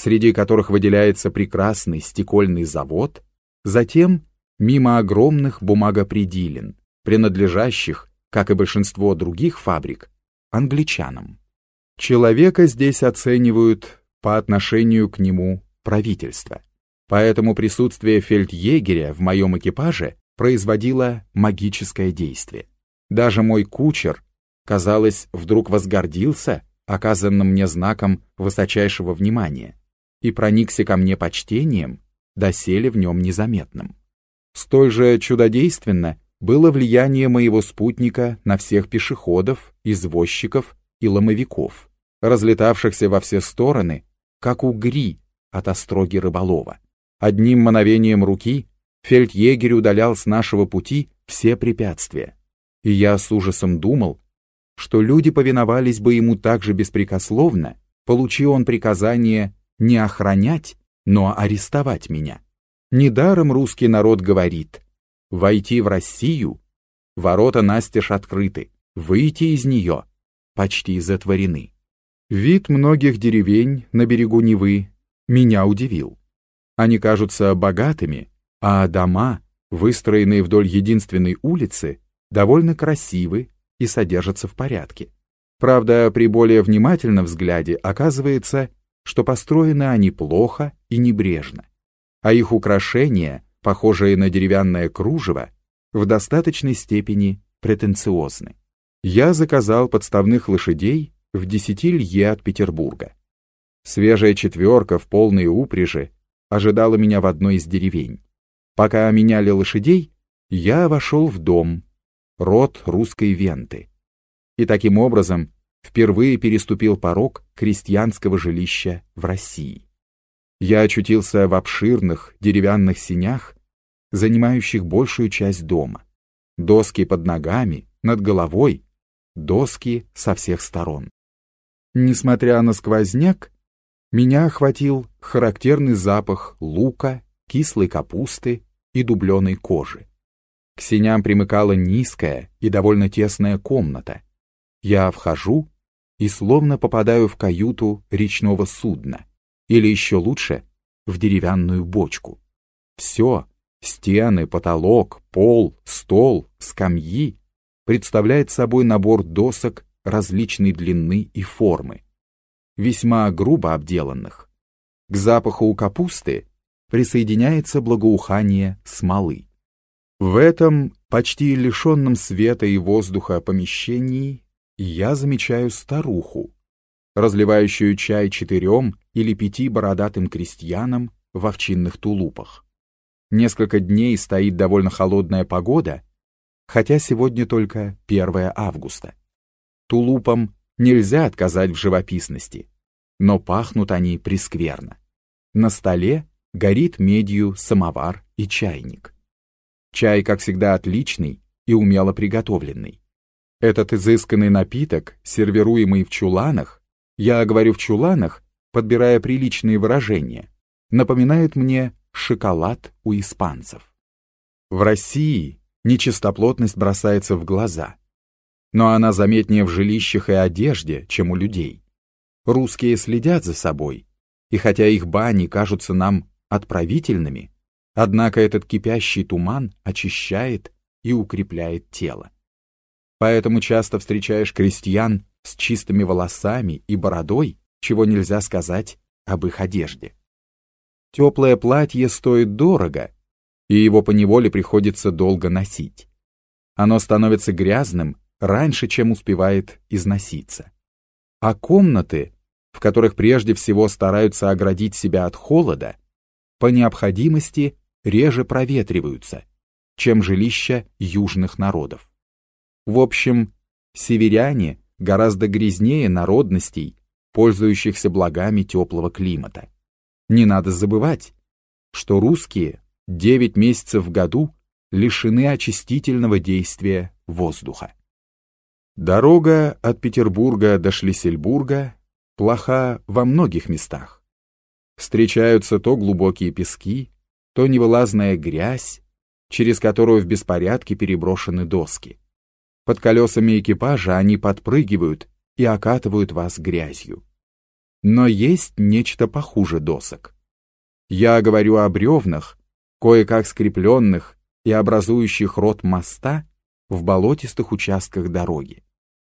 среди которых выделяется прекрасный стекольный завод, затем мимо огромных бумагопредилен, принадлежащих, как и большинство других фабрик, англичанам. Человека здесь оценивают по отношению к нему правительство. Поэтому присутствие фельдъегеря в моем экипаже производило магическое действие. Даже мой кучер, казалось, вдруг возгордился оказанным мне знаком высочайшего внимания и проникся ко мне почтением, доселе в нем незаметным. Столь же чудодейственно было влияние моего спутника на всех пешеходов, извозчиков и ломовиков, разлетавшихся во все стороны, как угри от остроги рыболова. Одним мановением руки фельдъегерь удалял с нашего пути все препятствия, и я с ужасом думал, что люди повиновались бы ему так же беспрекословно, получи он приказание не охранять, но арестовать меня. Недаром русский народ говорит, войти в Россию, ворота настежь открыты, выйти из нее почти затворены. Вид многих деревень на берегу Невы меня удивил. Они кажутся богатыми, а дома, выстроенные вдоль единственной улицы, довольно красивы и содержатся в порядке. Правда, при более внимательном взгляде оказывается, что построены они плохо и небрежно а их украшения, похожие на деревянное кружево, в достаточной степени претенциозны. Я заказал подставных лошадей в десяти лье от Петербурга. Свежая четверка в полной упряжи ожидала меня в одной из деревень. Пока меняли лошадей, я вошел в дом, род русской венты. И таким образом впервые переступил порог крестьянского жилища в России я очутился в обширных деревянных синях, занимающих большую часть дома. Доски под ногами, над головой, доски со всех сторон. Несмотря на сквозняк, меня охватил характерный запах лука, кислой капусты и дубленой кожи. К синям примыкала низкая и довольно тесная комната. Я вхожу и словно попадаю в каюту речного судна или еще лучше, в деревянную бочку. Все, стены, потолок, пол, стол, скамьи, представляет собой набор досок различной длины и формы, весьма грубо обделанных. К запаху у капусты присоединяется благоухание смолы. В этом почти лишенном света и воздуха помещении я замечаю старуху, разливающую чай четырем или пяти бородатым крестьянам в овчинных тулупах. Несколько дней стоит довольно холодная погода, хотя сегодня только 1 августа. Тулупам нельзя отказать в живописности, но пахнут они прескверно. На столе горит медью самовар и чайник. Чай, как всегда, отличный и умело приготовленный. Этот изысканный напиток, сервируемый в чуланах, я говорю в чуланах, подбирая приличные выражения, напоминает мне шоколад у испанцев. В России нечистоплотность бросается в глаза, но она заметнее в жилищах и одежде, чем у людей. Русские следят за собой, и хотя их бани кажутся нам отправительными, однако этот кипящий туман очищает и укрепляет тело. Поэтому часто встречаешь крестьян, с чистыми волосами и бородой, чего нельзя сказать об их одежде. Теплое платье стоит дорого, и его поневоле приходится долго носить. Оно становится грязным раньше, чем успевает износиться. А комнаты, в которых прежде всего стараются оградить себя от холода, по необходимости реже проветриваются, чем жилища южных народов. В общем, северяне гораздо грязнее народностей, пользующихся благами теплого климата. Не надо забывать, что русские 9 месяцев в году лишены очистительного действия воздуха. Дорога от Петербурга до Шлиссельбурга плоха во многих местах. Встречаются то глубокие пески, то невылазная грязь, через которую в беспорядке переброшены доски. Под колесами экипажа они подпрыгивают и окатывают вас грязью. Но есть нечто похуже досок. Я говорю о бревнах, кое-как скрепленных и образующих рот моста в болотистых участках дороги.